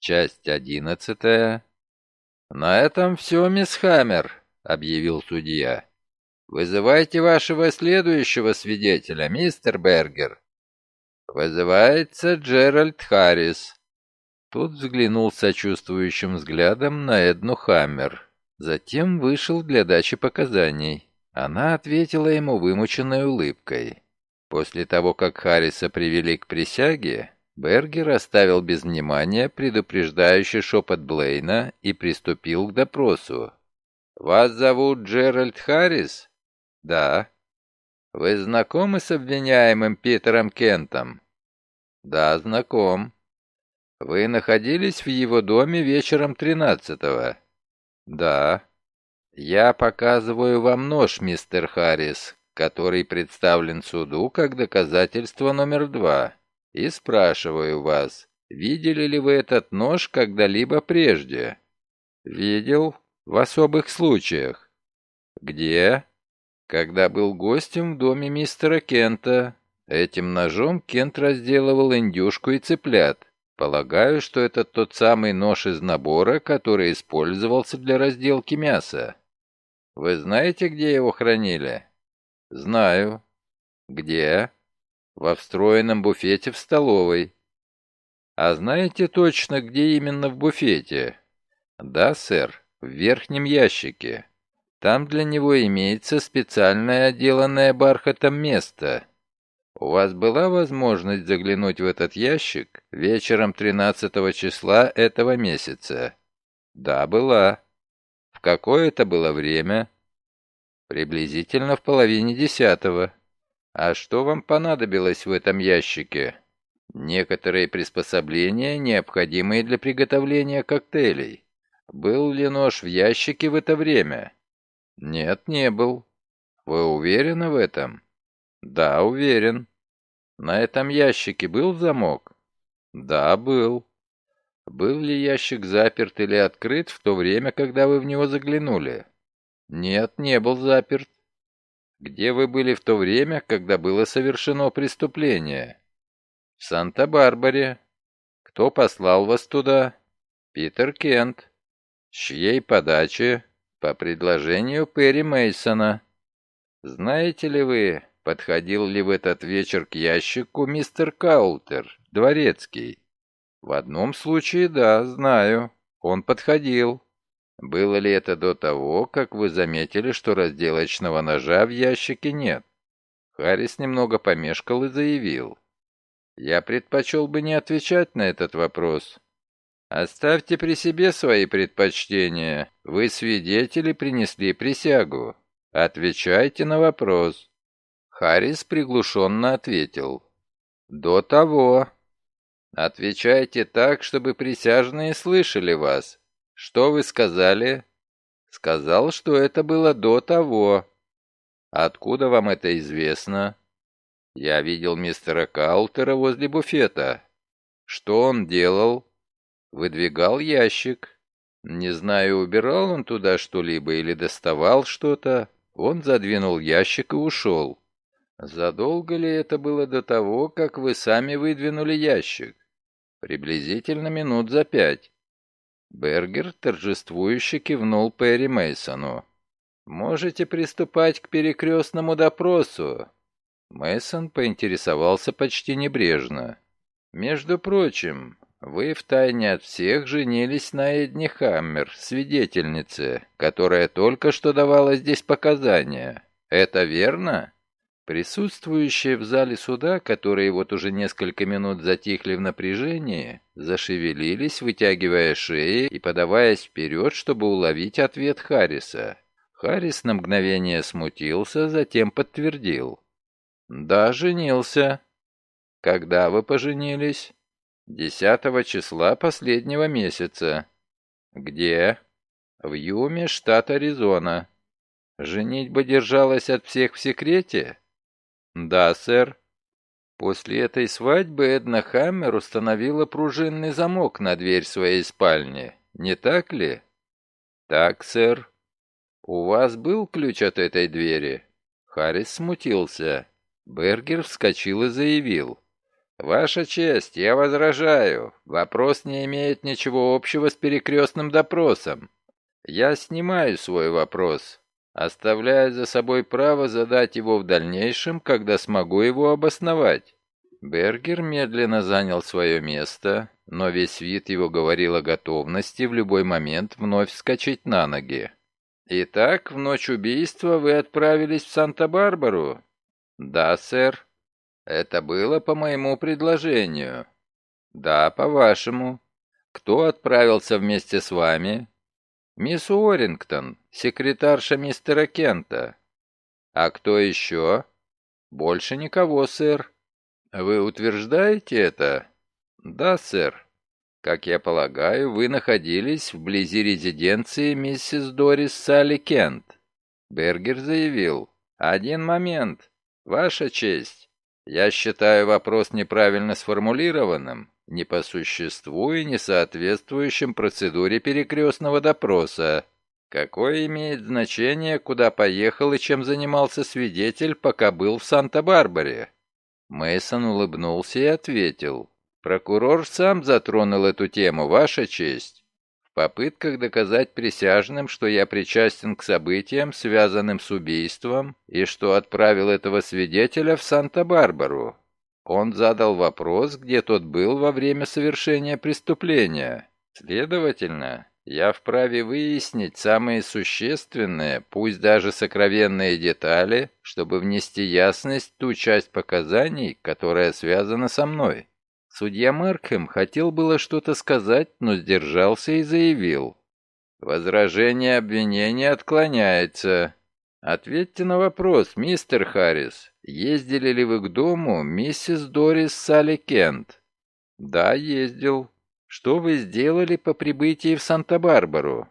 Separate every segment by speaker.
Speaker 1: Часть одиннадцатая. «На этом все, мисс Хаммер», — объявил судья. «Вызывайте вашего следующего свидетеля, мистер Бергер». «Вызывается Джеральд Харрис». Тот взглянул сочувствующим взглядом на Эдну Хаммер. Затем вышел для дачи показаний. Она ответила ему вымученной улыбкой. После того, как Харриса привели к присяге, Бергер оставил без внимания предупреждающий шепот Блейна и приступил к допросу. «Вас зовут Джеральд Харрис?» «Да». «Вы знакомы с обвиняемым Питером Кентом?» «Да, знаком». «Вы находились в его доме вечером тринадцатого?» «Да». «Я показываю вам нож, мистер Харрис, который представлен суду как доказательство номер два, и спрашиваю вас, видели ли вы этот нож когда-либо прежде?» «Видел. В особых случаях». «Где?» «Когда был гостем в доме мистера Кента. Этим ножом Кент разделывал индюшку и цыплят. Полагаю, что это тот самый нож из набора, который использовался для разделки мяса. Вы знаете, где его хранили? Знаю. Где? Во встроенном буфете в столовой. А знаете точно, где именно в буфете? Да, сэр, в верхнем ящике. Там для него имеется специальное отделанное бархатом место. У вас была возможность заглянуть в этот ящик вечером 13 числа этого месяца? Да, была. В какое это было время? Приблизительно в половине десятого. А что вам понадобилось в этом ящике? Некоторые приспособления, необходимые для приготовления коктейлей. Был ли нож в ящике в это время? Нет, не был. Вы уверены в этом? Да, уверен. На этом ящике был замок? Да, был. Был ли ящик заперт или открыт в то время, когда вы в него заглянули? Нет, не был заперт. Где вы были в то время, когда было совершено преступление? В Санта-Барбаре. Кто послал вас туда? Питер Кент. С чьей подачи? По предложению Перри Мейсона. Знаете ли вы, подходил ли в этот вечер к ящику мистер Каутер, дворецкий? В одном случае, да, знаю. Он подходил. Было ли это до того, как вы заметили, что разделочного ножа в ящике нет? Харрис немного помешкал и заявил. Я предпочел бы не отвечать на этот вопрос. Оставьте при себе свои предпочтения. Вы свидетели принесли присягу. Отвечайте на вопрос. Харрис приглушенно ответил. До того. Отвечайте так, чтобы присяжные слышали вас. Что вы сказали? Сказал, что это было до того. Откуда вам это известно? Я видел мистера Каутера возле буфета. Что он делал? Выдвигал ящик. Не знаю, убирал он туда что-либо или доставал что-то. Он задвинул ящик и ушел. Задолго ли это было до того, как вы сами выдвинули ящик? Приблизительно минут за пять. Бергер торжествующе кивнул Перри Мейсону. «Можете приступать к перекрестному допросу». Мейсон поинтересовался почти небрежно. «Между прочим, вы втайне от всех женились на Эдни Хаммер, свидетельнице, которая только что давала здесь показания. Это верно?» Присутствующие в зале суда, которые вот уже несколько минут затихли в напряжении, зашевелились, вытягивая шеи и подаваясь вперед, чтобы уловить ответ Харриса. Харрис на мгновение смутился, затем подтвердил. «Да, женился». «Когда вы поженились?» «Десятого числа последнего месяца». «Где?» «В Юме, штат Аризона». «Женитьба держалась от всех в секрете?» «Да, сэр». После этой свадьбы Эдна Хаммер установила пружинный замок на дверь своей спальни, не так ли? Так, сэр. У вас был ключ от этой двери? Харрис смутился. Бергер вскочил и заявил. «Ваша честь, я возражаю. Вопрос не имеет ничего общего с перекрестным допросом. Я снимаю свой вопрос, оставляя за собой право задать его в дальнейшем, когда смогу его обосновать». Бергер медленно занял свое место, но весь вид его говорил о готовности в любой момент вновь вскочить на ноги. «Итак, в ночь убийства вы отправились в Санта-Барбару?» «Да, сэр». «Это было по моему предложению». «Да, по-вашему». «Кто отправился вместе с вами?» «Мисс Уоррингтон, секретарша мистера Кента». «А кто еще?» «Больше никого, сэр». «Вы утверждаете это?» «Да, сэр. Как я полагаю, вы находились вблизи резиденции миссис Дорис Салли Кент». Бергер заявил. «Один момент. Ваша честь. Я считаю вопрос неправильно сформулированным, не по существу и не соответствующим процедуре перекрестного допроса. Какое имеет значение, куда поехал и чем занимался свидетель, пока был в Санта-Барбаре? Мейсон улыбнулся и ответил. «Прокурор сам затронул эту тему, Ваша честь. В попытках доказать присяжным, что я причастен к событиям, связанным с убийством, и что отправил этого свидетеля в Санта-Барбару. Он задал вопрос, где тот был во время совершения преступления. Следовательно, я вправе выяснить самые существенные, пусть даже сокровенные детали, чтобы внести ясность в ту часть показаний, которая связана со мной. Судья Маркхэм хотел было что-то сказать, но сдержался и заявил. «Возражение обвинения отклоняется. Ответьте на вопрос, мистер Харрис. Ездили ли вы к дому миссис Дорис Салли Кент?» «Да, ездил. Что вы сделали по прибытии в Санта-Барбару?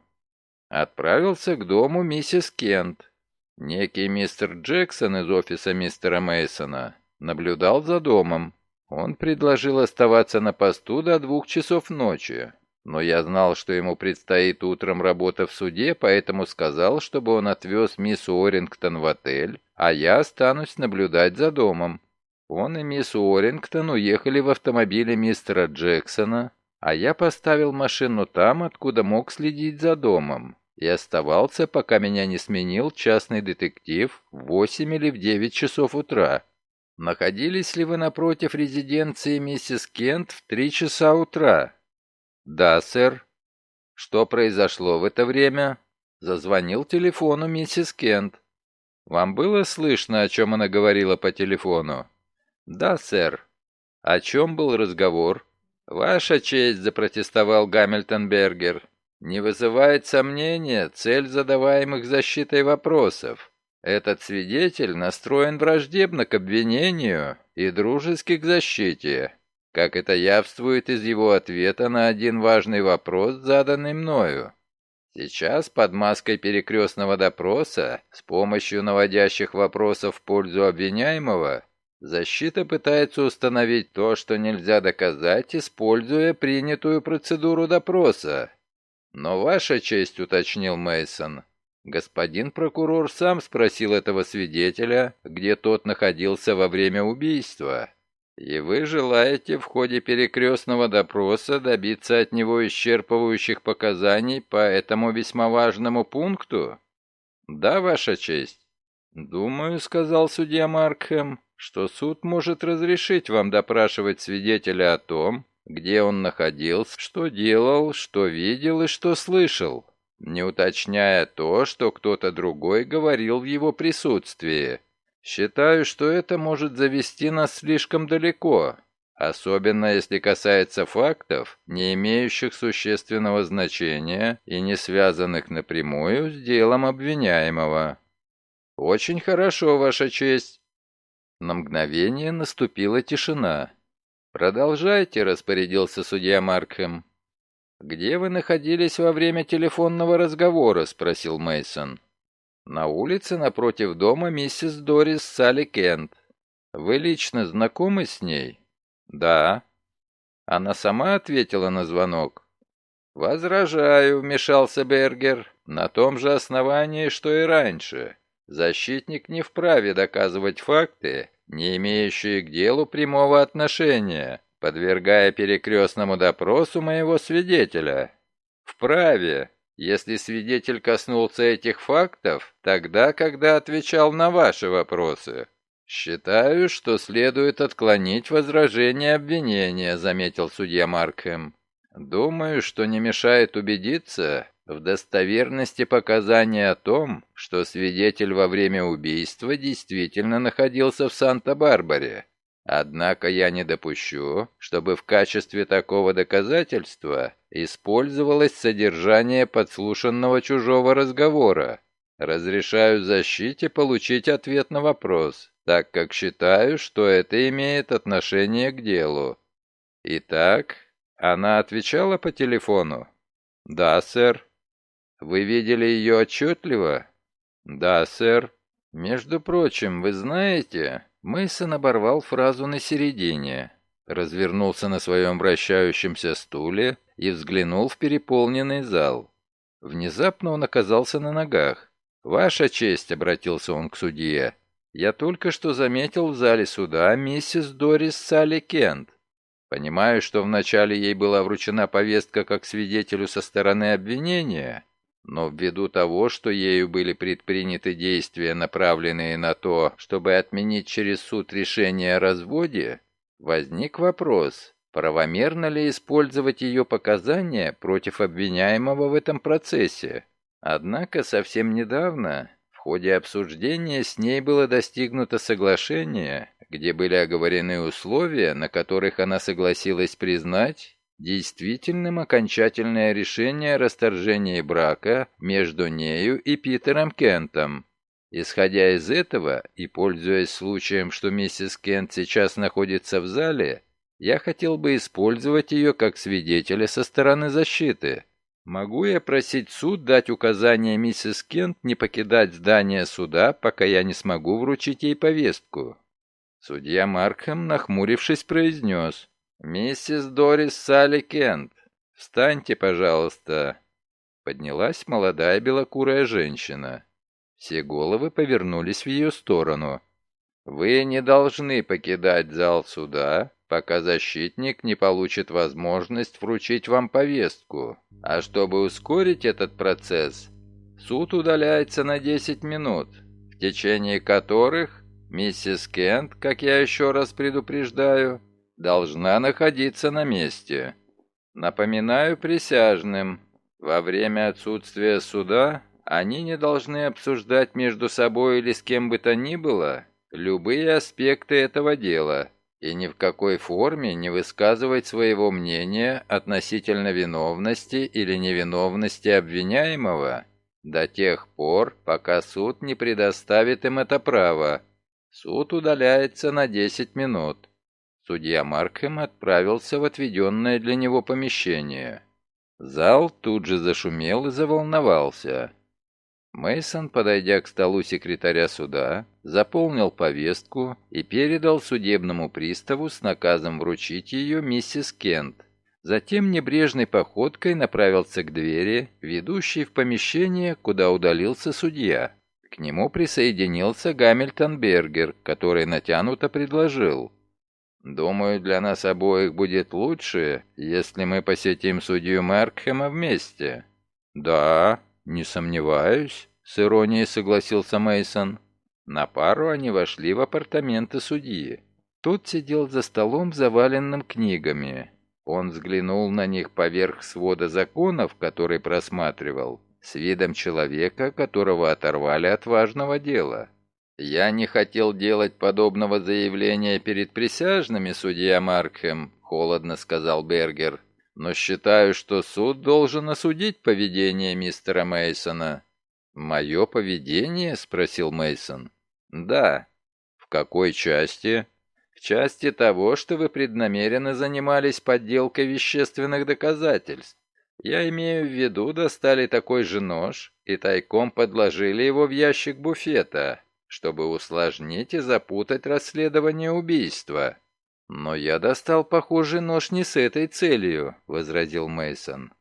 Speaker 1: Отправился к дому миссис Кент. Некий мистер Джексон из офиса мистера Мейсона наблюдал за домом. Он предложил оставаться на посту до двух часов ночи. Но я знал, что ему предстоит утром работа в суде, поэтому сказал, чтобы он отвез мисс Уоррингтон в отель, а я останусь наблюдать за домом. Он и мисс Уоррингтон уехали в автомобиле мистера Джексона, а я поставил машину там, откуда мог следить за домом, и оставался, пока меня не сменил частный детектив в 8 или в 9 часов утра. Находились ли вы напротив резиденции миссис Кент в 3 часа утра? Да, сэр. Что произошло в это время? Зазвонил телефону миссис Кент. Вам было слышно, о чем она говорила по телефону? Да, сэр. О чем был разговор? «Ваша честь», — запротестовал Гамильтон Бергер, — «не вызывает сомнения цель задаваемых защитой вопросов. Этот свидетель настроен враждебно к обвинению и дружески к защите, как это явствует из его ответа на один важный вопрос, заданный мною. Сейчас под маской перекрестного допроса, с помощью наводящих вопросов в пользу обвиняемого, Защита пытается установить то, что нельзя доказать, используя принятую процедуру допроса. Но ваша честь, уточнил Мейсон. Господин прокурор сам спросил этого свидетеля, где тот находился во время убийства. И вы желаете в ходе перекрестного допроса добиться от него исчерпывающих показаний по этому весьма важному пункту? Да, ваша честь. Думаю, сказал судья Маркхэм, что суд может разрешить вам допрашивать свидетеля о том, где он находился, что делал, что видел и что слышал, не уточняя то, что кто-то другой говорил в его присутствии. Считаю, что это может завести нас слишком далеко, особенно если касается фактов, не имеющих существенного значения и не связанных напрямую с делом обвиняемого. «Очень хорошо, Ваша честь. На мгновение наступила тишина. «Продолжайте», — распорядился судья Маркхэм. «Где вы находились во время телефонного разговора?» — спросил Мейсон. «На улице напротив дома миссис Дорис Салли Кент. Вы лично знакомы с ней?» «Да». Она сама ответила на звонок. «Возражаю», — вмешался Бергер, — «на том же основании, что и раньше. Защитник не вправе доказывать факты, не имеющие к делу прямого отношения, подвергая перекрестному допросу моего свидетеля. Вправе, если свидетель коснулся этих фактов, тогда, когда отвечал на ваши вопросы. «Считаю, что следует отклонить возражение обвинения», — заметил судья Маркхэм. «Думаю, что не мешает убедиться в достоверности показания о том, что свидетель во время убийства действительно находился в Санта-Барбаре. Однако я не допущу, чтобы в качестве такого доказательства использовалось содержание подслушанного чужого разговора. Разрешаю защите получить ответ на вопрос, так как считаю, что это имеет отношение к делу. Итак, она отвечала по телефону? Да, сэр. Вы видели ее отчетливо? Да, сэр. Между прочим, вы знаете, Мейсон оборвал фразу на середине, развернулся на своем вращающемся стуле и взглянул в переполненный зал. Внезапно он оказался на ногах. «Ваша честь», — обратился он к судье, — «я только что заметил в зале суда миссис Дорис Салли Кент. Понимаю, что вначале ей была вручена повестка как свидетелю со стороны обвинения, но ввиду того, что ею были предприняты действия, направленные на то, чтобы отменить через суд решение о разводе, возник вопрос, правомерно ли использовать ее показания против обвиняемого в этом процессе. Однако совсем недавно в ходе обсуждения с ней было достигнуто соглашение, где были оговорены условия, на которых она согласилась признать действительным окончательное решение о расторжении брака между нею и Питером Кентом. Исходя из этого и пользуясь случаем, что миссис Кент сейчас находится в зале, я хотел бы использовать ее как свидетеля со стороны защиты. Могу я просить суд дать указание миссис Кент не покидать здание суда, пока я не смогу вручить ей повестку?» Судья Маркхэм, нахмурившись, произнес. «Миссис Дорис Салли Кент, встаньте, пожалуйста». Поднялась молодая белокурая женщина. Все головы повернулись в ее сторону. «Вы не должны покидать зал суда, пока защитник не получит возможность вручить вам повестку. А чтобы ускорить этот процесс, суд удаляется на 10 минут, в течение которых миссис Кент, как я еще раз предупреждаю, должна находиться на месте. Напоминаю присяжным, во время отсутствия суда они не должны обсуждать между собой или с кем бы то ни было любые аспекты этого дела – и ни в какой форме не высказывать своего мнения относительно виновности или невиновности обвиняемого до тех пор, пока суд не предоставит им это право. Суд удаляется на 10 минут. Судья Маркхэм отправился в отведенное для него помещение. Зал тут же зашумел и заволновался. Мейсон, подойдя к столу секретаря суда, заполнил повестку и передал судебному приставу с наказом вручить ее миссис Кент. Затем небрежной походкой направился к двери, ведущей в помещение, куда удалился судья. К нему присоединился Гамильтон Бергер, который натянуто предложил. «Думаю, для нас обоих будет лучше, если мы посетим судью Маркхема вместе». «Да, «Не сомневаюсь», — с иронией согласился Мейсон. На пару они вошли в апартаменты судьи. Тот сидел за столом, заваленным книгами. Он взглянул на них поверх свода законов, который просматривал, с видом человека, которого оторвали от важного дела. «Я не хотел делать подобного заявления перед присяжными, судья Маркхэм», — холодно сказал Бергер но считаю, что суд должен осудить поведение мистера Мейсона. Мое поведение? спросил Мейсон. Да. В какой части? В части того, что вы преднамеренно занимались подделкой вещественных доказательств. Я имею в виду, достали такой же нож и тайком подложили его в ящик буфета, чтобы усложнить и запутать расследование убийства. «Но я достал похожий нож не с этой целью», — возразил Мейсон.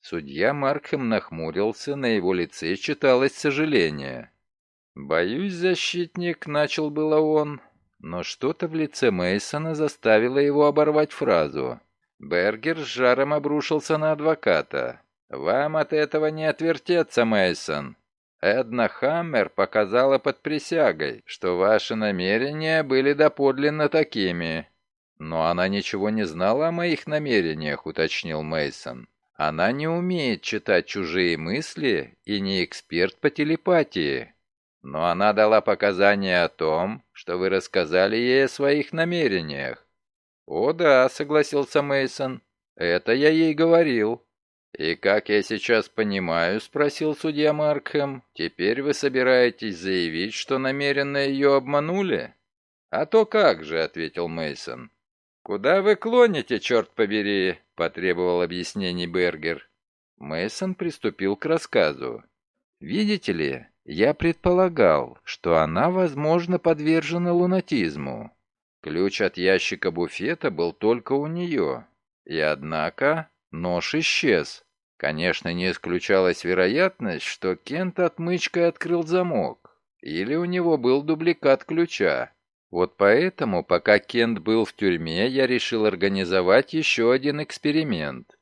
Speaker 1: Судья Маркхэм нахмурился, на его лице читалось сожаление. «Боюсь, защитник», — начал было он, но что-то в лице Мейсона заставило его оборвать фразу. Бергер с жаром обрушился на адвоката. «Вам от этого не отвертеться, Мейсон. Эдна Хаммер показала под присягой, что ваши намерения были доподлинно такими. Но она ничего не знала о моих намерениях, уточнил Мейсон. Она не умеет читать чужие мысли и не эксперт по телепатии. Но она дала показания о том, что вы рассказали ей о своих намерениях. О да, согласился Мейсон. Это я ей говорил. «И как я сейчас понимаю, — спросил судья Маркхэм, — теперь вы собираетесь заявить, что намеренно ее обманули?» «А то как же», — ответил Мейсон. «Куда вы клоните, черт побери?» — потребовал объяснений Бергер. Мейсон приступил к рассказу. «Видите ли, я предполагал, что она, возможно, подвержена лунатизму. Ключ от ящика буфета был только у нее. И однако Нож исчез. Конечно, не исключалась вероятность, что Кент отмычкой открыл замок. Или у него был дубликат ключа. Вот поэтому, пока Кент был в тюрьме, я решил организовать еще один эксперимент.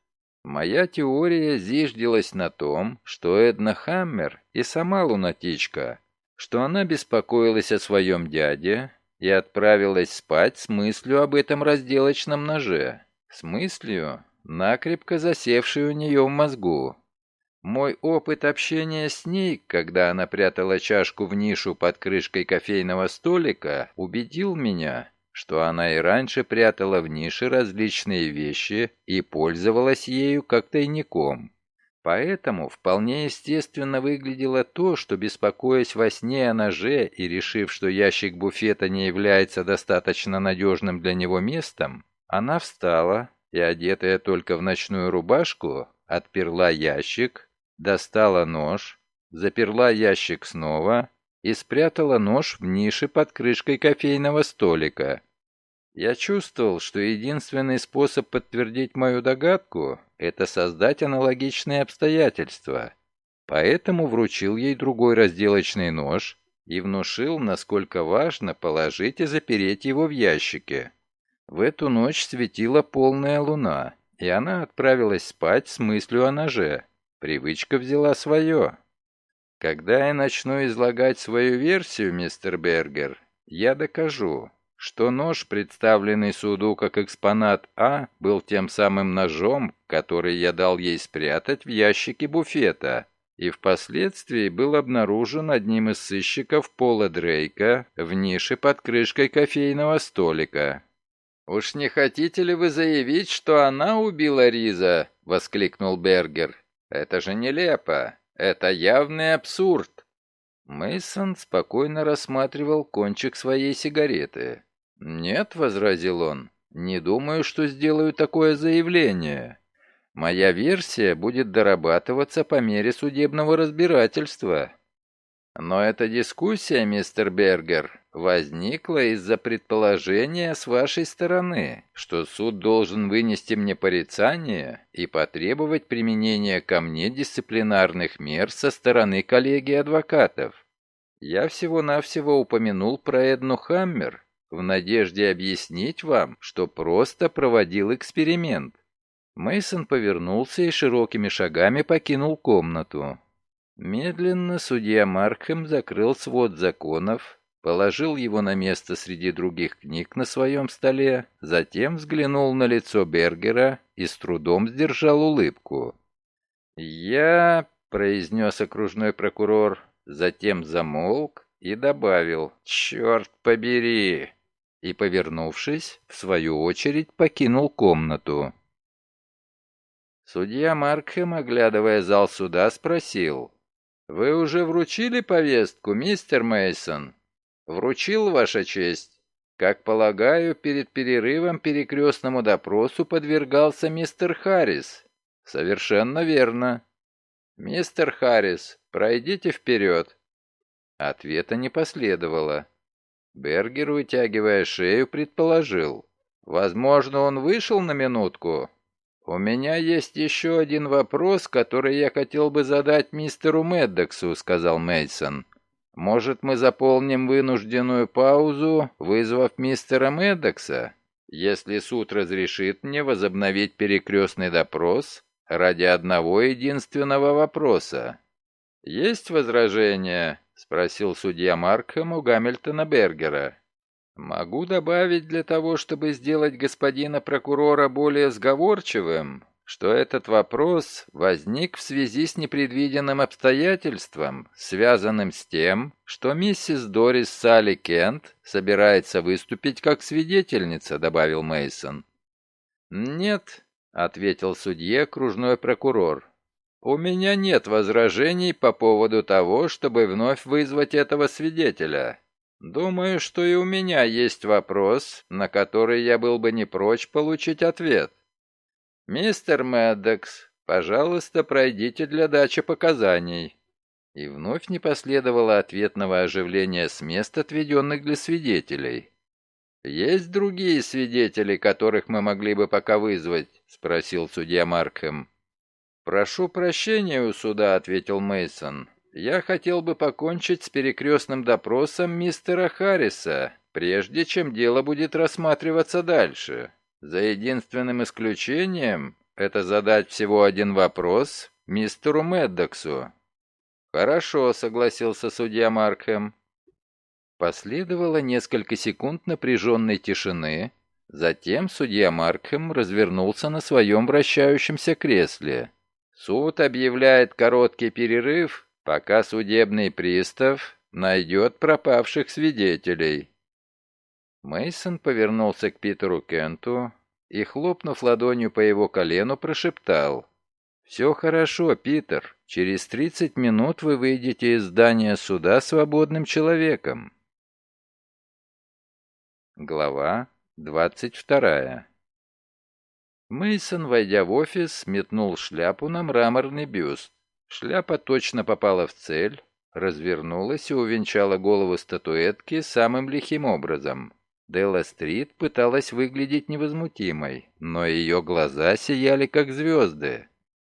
Speaker 1: Моя теория зиждилась на том, что Эдна Хаммер и сама лунатичка, что она беспокоилась о своем дяде и отправилась спать с мыслью об этом разделочном ноже. С мыслью, накрепко засевший у нее в мозгу. Мой опыт общения с ней, когда она прятала чашку в нишу под крышкой кофейного столика, убедил меня, что она и раньше прятала в нише различные вещи и пользовалась ею как тайником. Поэтому вполне естественно выглядело то, что, беспокоясь во сне о ноже и решив, что ящик буфета не является достаточно надежным для него местом, она встала, и, одетая только в ночную рубашку, отперла ящик, достала нож, заперла ящик снова и спрятала нож в нише под крышкой кофейного столика. Я чувствовал, что единственный способ подтвердить мою догадку – это создать аналогичные обстоятельства. Поэтому вручил ей другой разделочный нож и внушил, насколько важно положить и запереть его в ящике. В эту ночь светила полная луна, и она отправилась спать с мыслью о ноже. Привычка взяла свое. Когда я начну излагать свою версию, мистер Бергер, я докажу, что нож, представленный суду как экспонат А, был тем самым ножом, который я дал ей спрятать в ящике буфета, и впоследствии был обнаружен одним из сыщиков Пола Дрейка в нише под крышкой кофейного столика. «Уж не хотите ли вы заявить, что она убила Риза?» — воскликнул Бергер. «Это же нелепо. Это явный абсурд». Мейсон спокойно рассматривал кончик своей сигареты. «Нет», — возразил он, — «не думаю, что сделаю такое заявление. Моя версия будет дорабатываться по мере судебного разбирательства. Но эта дискуссия, мистер Бергер, возникла из-за предположения с вашей стороны, что суд должен вынести мне порицание и потребовать применения ко мне дисциплинарных мер со стороны коллегии адвокатов. Я всего-навсего упомянул про Эдну Хаммер в надежде объяснить вам, что просто проводил эксперимент. Мейсон повернулся и широкими шагами покинул комнату. Медленно судья Маркхэм закрыл свод законов, положил его на место среди других книг на своем столе, затем взглянул на лицо Бергера и с трудом сдержал улыбку. «Я...» — произнес окружной прокурор, затем замолк и добавил «Черт побери!» и, повернувшись, в свою очередь покинул комнату. Судья Маркхэм, оглядывая зал суда, спросил «Вы уже вручили повестку, мистер Мейсон? «Вручил, Ваша честь?» «Как полагаю, перед перерывом перекрестному допросу подвергался мистер Харрис». «Совершенно верно». «Мистер Харрис, пройдите вперед». Ответа не последовало. Бергер, вытягивая шею, предположил. «Возможно, он вышел на минутку?» «У меня есть еще один вопрос, который я хотел бы задать мистеру Меддоксу», — сказал Мейсон. Может, мы заполним вынужденную паузу, вызвав мистера Меддокса? Если суд разрешит мне возобновить перекрестный допрос ради одного единственного вопроса. «Есть возражения?» — спросил судья Маркхэм у Гамильтона Бергера. «Могу добавить для того, чтобы сделать господина прокурора более сговорчивым, что этот вопрос возник в связи с непредвиденным обстоятельством, связанным с тем, что миссис Дорис Салли Кент собирается выступить как свидетельница, добавил Мейсон. Нет, ответил судье окружной прокурор. У меня нет возражений по поводу того, чтобы вновь вызвать этого свидетеля. Думаю, что и у меня есть вопрос, на который я был бы не прочь получить ответ. «Мистер Мэддокс, пожалуйста, пройдите для дачи показаний». И вновь не последовало ответного оживления с мест, отведенных для свидетелей. «Есть другие свидетели, которых мы могли бы пока вызвать?» — спросил судья Маркхэм. «Прошу прощения у суда», — ответил Мейсон. «Я хотел бы покончить с перекрестным допросом мистера Харриса, прежде чем дело будет рассматриваться дальше». За единственным исключением это задать всего один вопрос мистеру Меддоксу. «Хорошо», — согласился судья Маркхэм. Последовало несколько секунд напряженной тишины, затем судья Маркхэм развернулся на своем вращающемся кресле. «Суд объявляет короткий перерыв, пока судебный пристав найдет пропавших свидетелей». Мейсон повернулся к Питеру Кенту и, хлопнув ладонью по его колену, прошептал. «Все хорошо, Питер. Через 30 минут вы выйдете из здания суда свободным человеком». Глава 22 Мейсон, войдя в офис, метнул шляпу на мраморный бюст. Шляпа точно попала в цель, развернулась и увенчала голову статуэтки самым лихим образом. Делла Стрит пыталась выглядеть невозмутимой, но ее глаза сияли как звезды.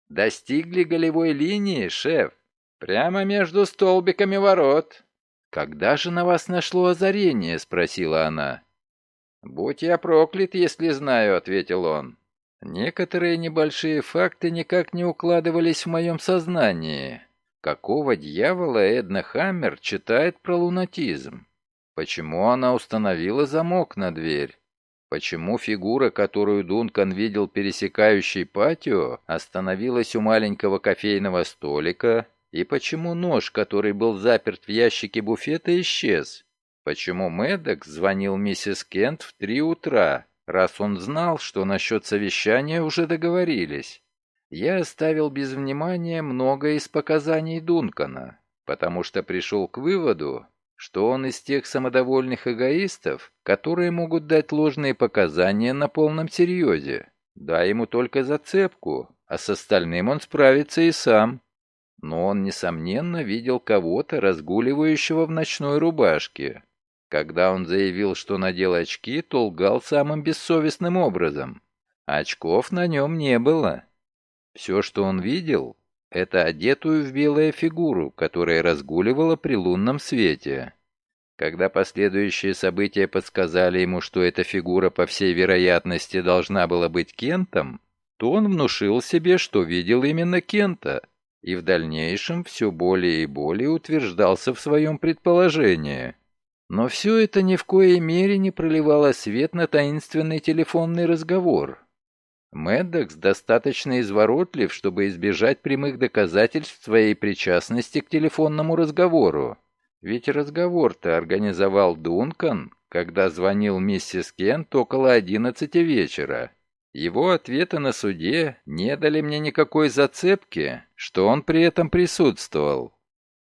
Speaker 1: «Достигли голевой линии, шеф? Прямо между столбиками ворот». «Когда же на вас нашло озарение?» — спросила она. «Будь я проклят, если знаю», — ответил он. «Некоторые небольшие факты никак не укладывались в моем сознании. Какого дьявола Эдна Хаммер читает про лунатизм? Почему она установила замок на дверь? Почему фигура, которую Дункан видел пересекающей патио, остановилась у маленького кофейного столика? И почему нож, который был заперт в ящике буфета, исчез? Почему Мэддокс звонил миссис Кент в три утра, раз он знал, что насчет совещания уже договорились? Я оставил без внимания многое из показаний Дункана, потому что пришел к выводу, что он из тех самодовольных эгоистов, которые могут дать ложные показания на полном серьезе. Дай ему только зацепку, а с остальным он справится и сам. Но он, несомненно, видел кого-то, разгуливающего в ночной рубашке. Когда он заявил, что надел очки, то лгал самым бессовестным образом. Очков на нем не было. Все, что он видел, это одетую в белое фигуру, которая разгуливала при лунном свете. Когда последующие события подсказали ему, что эта фигура, по всей вероятности, должна была быть Кентом, то он внушил себе, что видел именно Кента, и в дальнейшем все более и более утверждался в своем предположении. Но все это ни в коей мере не проливало свет на таинственный телефонный разговор, Мэддокс достаточно изворотлив, чтобы избежать прямых доказательств своей причастности к телефонному разговору. Ведь разговор-то организовал Дункан, когда звонил миссис Кент около одиннадцати вечера. Его ответы на суде не дали мне никакой зацепки, что он при этом присутствовал.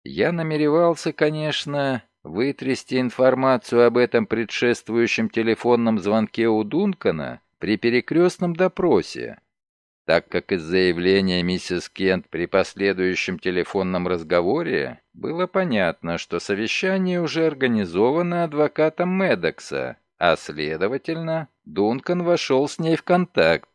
Speaker 1: Я намеревался, конечно, вытрясти информацию об этом предшествующем телефонном звонке у Дункана при перекрестном допросе, так как из заявления миссис Кент при последующем телефонном разговоре было понятно, что совещание уже организовано адвокатом Медокса, а следовательно, Дункан вошел с ней в контакт.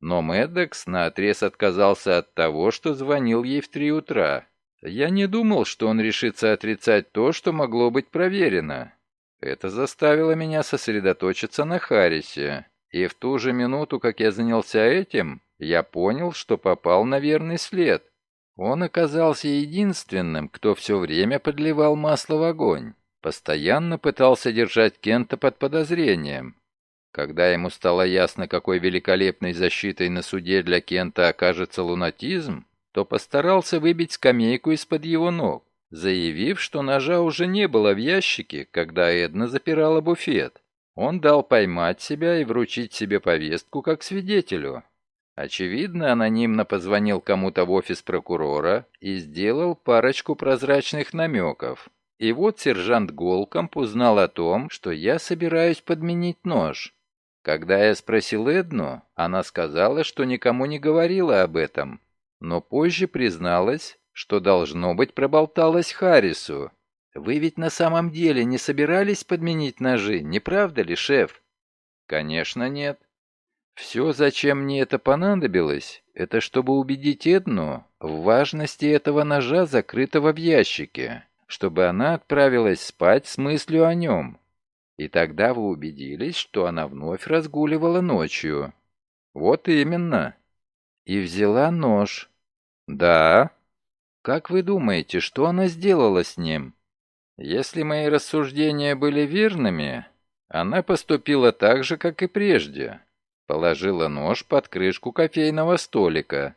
Speaker 1: Но Медокс наотрез отказался от того, что звонил ей в три утра. Я не думал, что он решится отрицать то, что могло быть проверено. Это заставило меня сосредоточиться на Харрисе. И в ту же минуту, как я занялся этим, я понял, что попал на верный след. Он оказался единственным, кто все время подливал масло в огонь. Постоянно пытался держать Кента под подозрением. Когда ему стало ясно, какой великолепной защитой на суде для Кента окажется лунатизм, то постарался выбить скамейку из-под его ног, заявив, что ножа уже не было в ящике, когда Эдна запирала буфет. Он дал поймать себя и вручить себе повестку как свидетелю. Очевидно, анонимно позвонил кому-то в офис прокурора и сделал парочку прозрачных намеков. И вот сержант Голкомп узнал о том, что я собираюсь подменить нож. Когда я спросил Эдну, она сказала, что никому не говорила об этом, но позже призналась, что, должно быть, проболталась Харрису. «Вы ведь на самом деле не собирались подменить ножи, не правда ли, шеф?» «Конечно нет. Все, зачем мне это понадобилось, это чтобы убедить Эдну в важности этого ножа, закрытого в ящике, чтобы она отправилась спать с мыслью о нем. И тогда вы убедились, что она вновь разгуливала ночью. Вот именно. И взяла нож. Да. Как вы думаете, что она сделала с ним? Если мои рассуждения были верными, она поступила так же, как и прежде. Положила нож под крышку кофейного столика.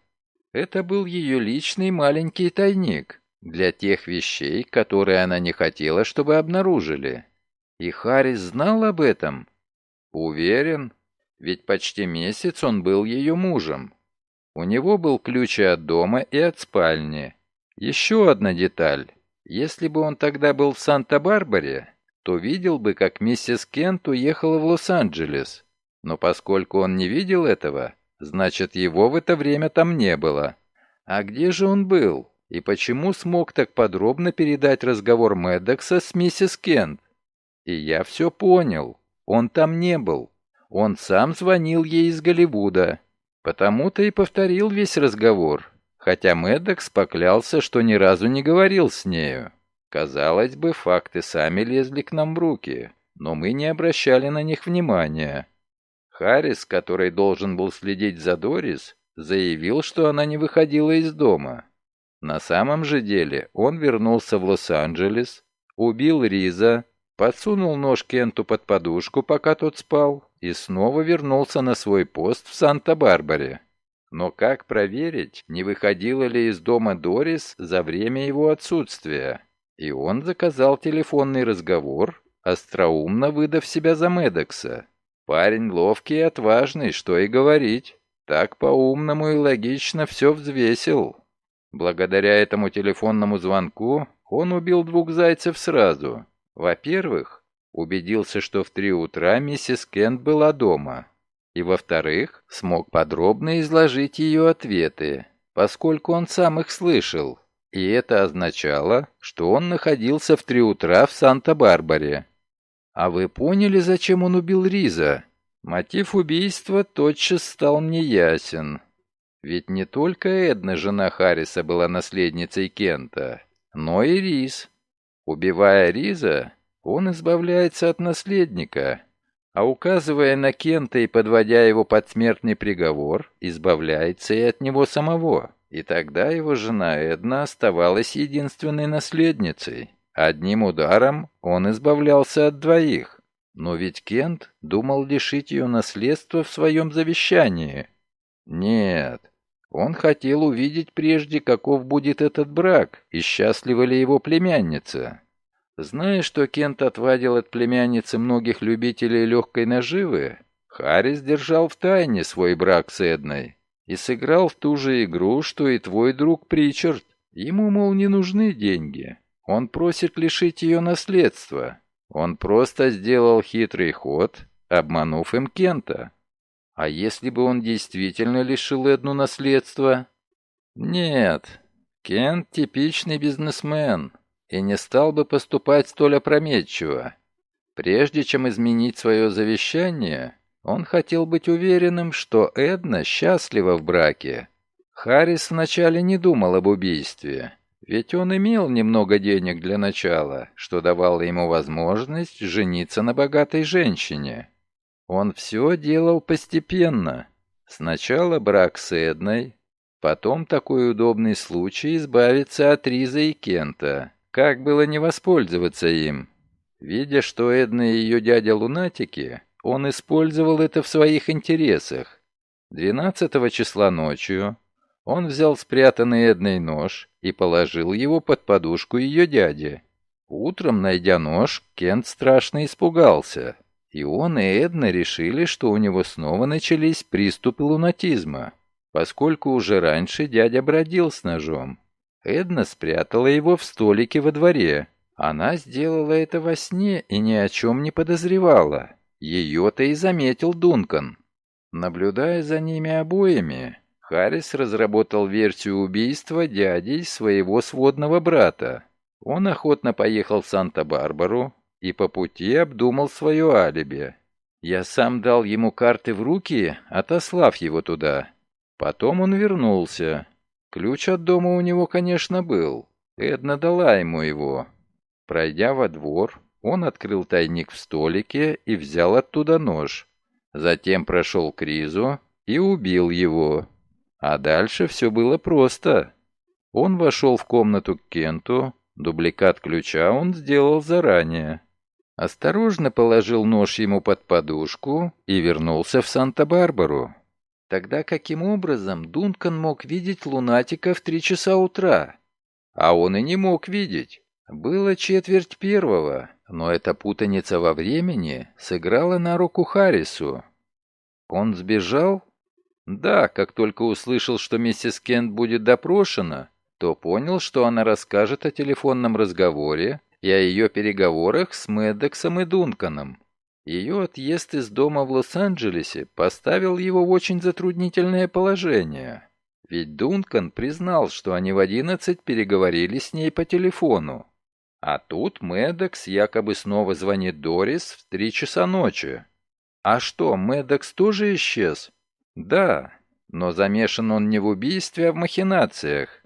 Speaker 1: Это был ее личный маленький тайник для тех вещей, которые она не хотела, чтобы обнаружили. И Харрис знал об этом? Уверен, ведь почти месяц он был ее мужем. У него был ключ от дома и от спальни. Еще одна деталь. Если бы он тогда был в Санта-Барбаре, то видел бы, как миссис Кент уехала в Лос-Анджелес. Но поскольку он не видел этого, значит, его в это время там не было. А где же он был? И почему смог так подробно передать разговор Мэддокса с миссис Кент? И я все понял. Он там не был. Он сам звонил ей из Голливуда. Потому-то и повторил весь разговор. Хотя Мэддокс поклялся, что ни разу не говорил с нею. Казалось бы, факты сами лезли к нам в руки, но мы не обращали на них внимания. Харрис, который должен был следить за Дорис, заявил, что она не выходила из дома. На самом же деле он вернулся в Лос-Анджелес, убил Риза, подсунул нож Кенту под подушку, пока тот спал, и снова вернулся на свой пост в Санта-Барбаре. Но как проверить, не выходила ли из дома Дорис за время его отсутствия? И он заказал телефонный разговор, остроумно выдав себя за Медекса. Парень ловкий и отважный, что и говорить. Так по-умному и логично все взвесил. Благодаря этому телефонному звонку он убил двух зайцев сразу. Во-первых, убедился, что в три утра миссис Кент была дома. И во-вторых, смог подробно изложить ее ответы, поскольку он сам их слышал. И это означало, что он находился в три утра в Санта-Барбаре. А вы поняли, зачем он убил Риза? Мотив убийства тотчас стал мне ясен. Ведь не только Эдна, жена Харриса, была наследницей Кента, но и Риз. Убивая Риза, он избавляется от наследника, а указывая на Кента и подводя его под смертный приговор, избавляется и от него самого. И тогда его жена Эдна оставалась единственной наследницей. Одним ударом он избавлялся от двоих. Но ведь Кент думал лишить ее наследства в своем завещании. Нет, он хотел увидеть прежде, каков будет этот брак, и счастлива ли его племянница. Зная, что Кент отвадил от племянницы многих любителей легкой наживы, Харрис держал в тайне свой брак с Эдной и сыграл в ту же игру, что и твой друг Причард. Ему, мол, не нужны деньги. Он просит лишить ее наследства. Он просто сделал хитрый ход, обманув им Кента. А если бы он действительно лишил Эдну наследства? Нет, Кент типичный бизнесмен и не стал бы поступать столь опрометчиво. Прежде чем изменить свое завещание, он хотел быть уверенным, что Эдна счастлива в браке. Харрис вначале не думал об убийстве, Ведь он имел немного денег для начала, что давало ему возможность жениться на богатой женщине. Он все делал постепенно. Сначала брак с Эдной, потом такой удобный случай избавиться от Риза и Кента. Как было не воспользоваться им? Видя, что Эдна и ее дядя лунатики, он использовал это в своих интересах. 12 числа ночью он взял спрятанный Эдной нож и положил его под подушку ее дяди. Утром, найдя нож, Кент страшно испугался. И он и Эдна решили, что у него снова начались приступы лунатизма, поскольку уже раньше дядя бродил с ножом. Эдна спрятала его в столике во дворе. Она сделала это во сне и ни о чем не подозревала. Ее-то и заметил Дункан. Наблюдая за ними обоими, Харрис разработал версию убийства дядей своего сводного брата. Он охотно поехал в Санта-Барбару и по пути обдумал свое алиби. Я сам дал ему карты в руки, отослав его туда. Потом он вернулся. Ключ от дома у него, конечно, был. Эдна дала ему его. Пройдя во двор, он открыл тайник в столике и взял оттуда нож. Затем прошел к Ризу и убил его. А дальше все было просто. Он вошел в комнату к Кенту, дубликат ключа он сделал заранее. Осторожно положил нож ему под подушку и вернулся в Санта-Барбару. Тогда каким образом Дункан мог видеть лунатика в три часа утра? А он и не мог видеть. Было четверть первого, но эта путаница во времени сыграла на руку Харрису. Он сбежал? Да, как только услышал, что миссис Кент будет допрошена, то понял, что она расскажет о телефонном разговоре и о ее переговорах с Мэддоксом и Дунканом. Ее отъезд из дома в Лос-Анджелесе поставил его в очень затруднительное положение. Ведь Дункан признал, что они в одиннадцать переговорили с ней по телефону. А тут Мэддокс якобы снова звонит Дорис в три часа ночи. А что, Мэддокс тоже исчез? Да, но замешан он не в убийстве, а в махинациях.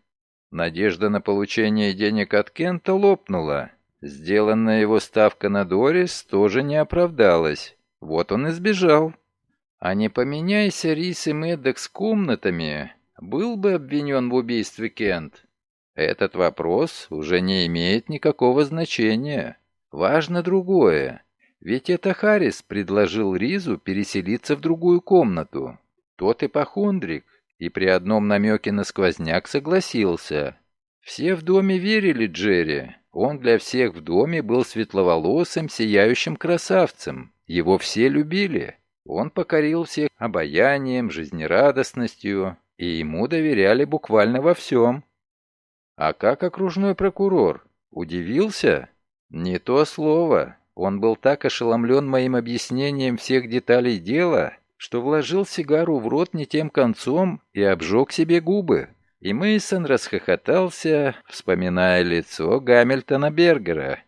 Speaker 1: Надежда на получение денег от Кента лопнула. Сделанная его ставка на Дорис тоже не оправдалась. Вот он и сбежал. А не поменяйся Рис и Мэддокс комнатами, был бы обвинен в убийстве Кент. Этот вопрос уже не имеет никакого значения. Важно другое. Ведь это Харрис предложил Ризу переселиться в другую комнату. Тот ипохондрик, и при одном намеке на сквозняк согласился. Все в доме верили Джерри. Он для всех в доме был светловолосым, сияющим красавцем. Его все любили. Он покорил всех обаянием, жизнерадостностью, и ему доверяли буквально во всем. А как окружной прокурор? Удивился? Не то слово. Он был так ошеломлен моим объяснением всех деталей дела, что вложил сигару в рот не тем концом и обжег себе губы. И Мейсон расхохотался, вспоминая лицо Гамильтона Бергера,